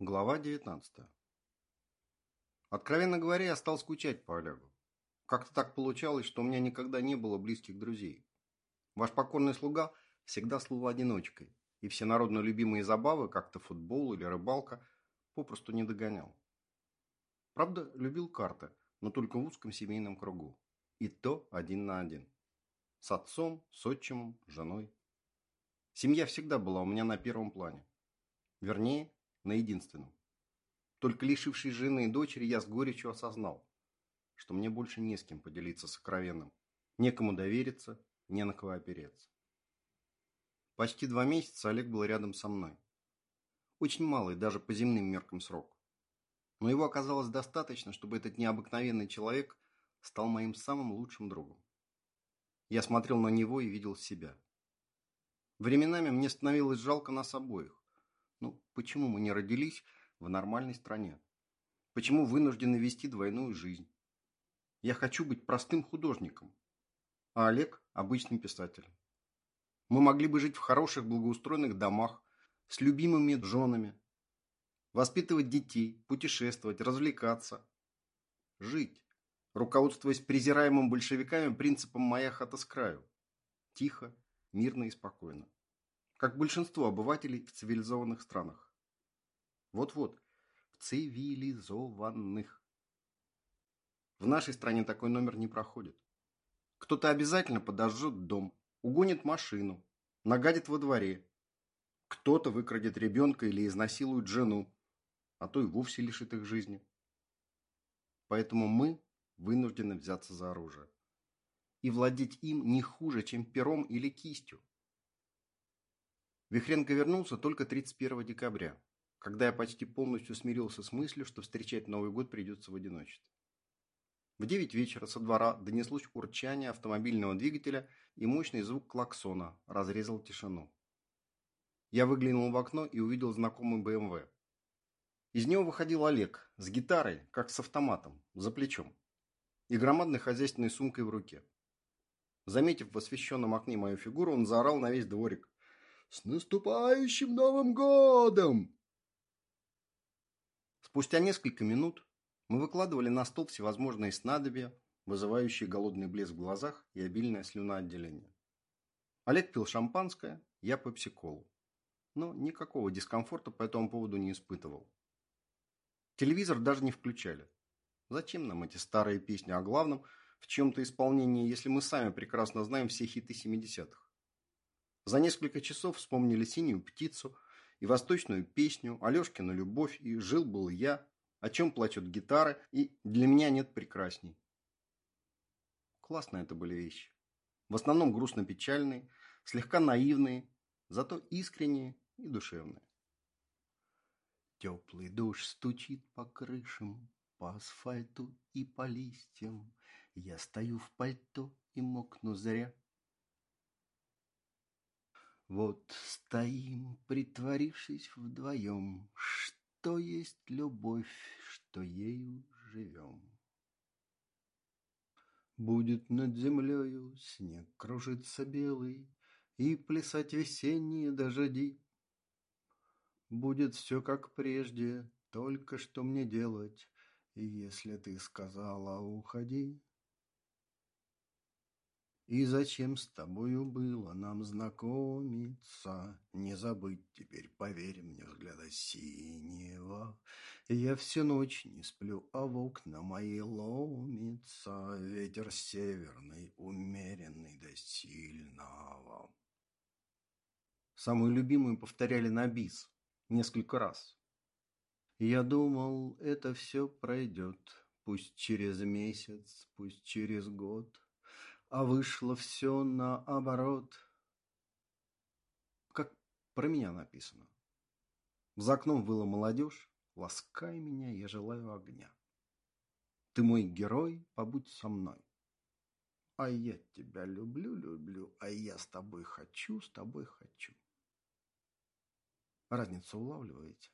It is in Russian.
Глава 19. Откровенно говоря, я стал скучать по Олегу. Как-то так получалось, что у меня никогда не было близких друзей. Ваш покорный слуга всегда слыл одиночкой, и все народно любимые забавы, как-то футбол или рыбалка, попросту не догонял. Правда, любил карты, но только в узком семейном кругу. И то один на один. С отцом, с отчимом, женой. Семья всегда была у меня на первом плане. Вернее, на единственном. Только лишившись жены и дочери, я с горечью осознал, что мне больше не с кем поделиться сокровенным. Некому довериться, не на кого опереться. Почти два месяца Олег был рядом со мной. Очень малый, даже по земным меркам срок. Но его оказалось достаточно, чтобы этот необыкновенный человек стал моим самым лучшим другом. Я смотрел на него и видел себя. Временами мне становилось жалко нас обоих. Ну, почему мы не родились в нормальной стране? Почему вынуждены вести двойную жизнь? Я хочу быть простым художником, а Олег – обычным писателем. Мы могли бы жить в хороших благоустроенных домах, с любимыми женами, воспитывать детей, путешествовать, развлекаться. Жить, руководствуясь презираемым большевиками принципом «моя хата с краю». Тихо, мирно и спокойно как большинство обывателей в цивилизованных странах. Вот-вот, в цивилизованных. В нашей стране такой номер не проходит. Кто-то обязательно подожжет дом, угонит машину, нагадит во дворе. Кто-то выкрадет ребенка или изнасилует жену, а то и вовсе лишит их жизни. Поэтому мы вынуждены взяться за оружие. И владеть им не хуже, чем пером или кистью. Вихренко вернулся только 31 декабря, когда я почти полностью смирился с мыслью, что встречать Новый год придется в одиночестве. В 9 вечера со двора донеслось урчание автомобильного двигателя и мощный звук клаксона разрезал тишину. Я выглянул в окно и увидел знакомый БМВ. Из него выходил Олег с гитарой, как с автоматом, за плечом, и громадной хозяйственной сумкой в руке. Заметив в освещенном окне мою фигуру, он заорал на весь дворик. С наступающим Новым годом! Спустя несколько минут мы выкладывали на стол всевозможные снадобья, вызывающие голодный блеск в глазах и обильное слюноотделение. Олег пил шампанское, я пепси-колу. Но никакого дискомфорта по этому поводу не испытывал. Телевизор даже не включали. Зачем нам эти старые песни о главном в чем-то исполнении, если мы сами прекрасно знаем все хиты 70-х? За несколько часов вспомнили «Синюю птицу» и «Восточную песню», «Алешкину любовь» и «Жил-был я», «О чем плачут гитары» и «Для меня нет прекрасней». Классные это были вещи. В основном грустно-печальные, слегка наивные, зато искренние и душевные. Теплый дождь стучит по крышам, по асфальту и по листьям. Я стою в пальто и мокну зря. Вот стоим, притворившись вдвоем, Что есть любовь, что ею живем. Будет над землею снег кружиться белый И плясать весенние дожди. Будет все как прежде, только что мне делать, Если ты сказала «уходи». И зачем с тобою было нам знакомиться? Не забыть теперь, поверь мне, взгляда синего. Я всю ночь не сплю, а в окна мои ломится Ветер северный, умеренный до сильного. Самую любимую повторяли на бис несколько раз. Я думал, это все пройдет, Пусть через месяц, пусть через год — а вышло все наоборот. Как про меня написано. За окном выла молодежь, ласкай меня, я желаю огня. Ты мой герой, побудь со мной. А я тебя люблю, люблю, а я с тобой хочу, с тобой хочу. Разницу улавливаете?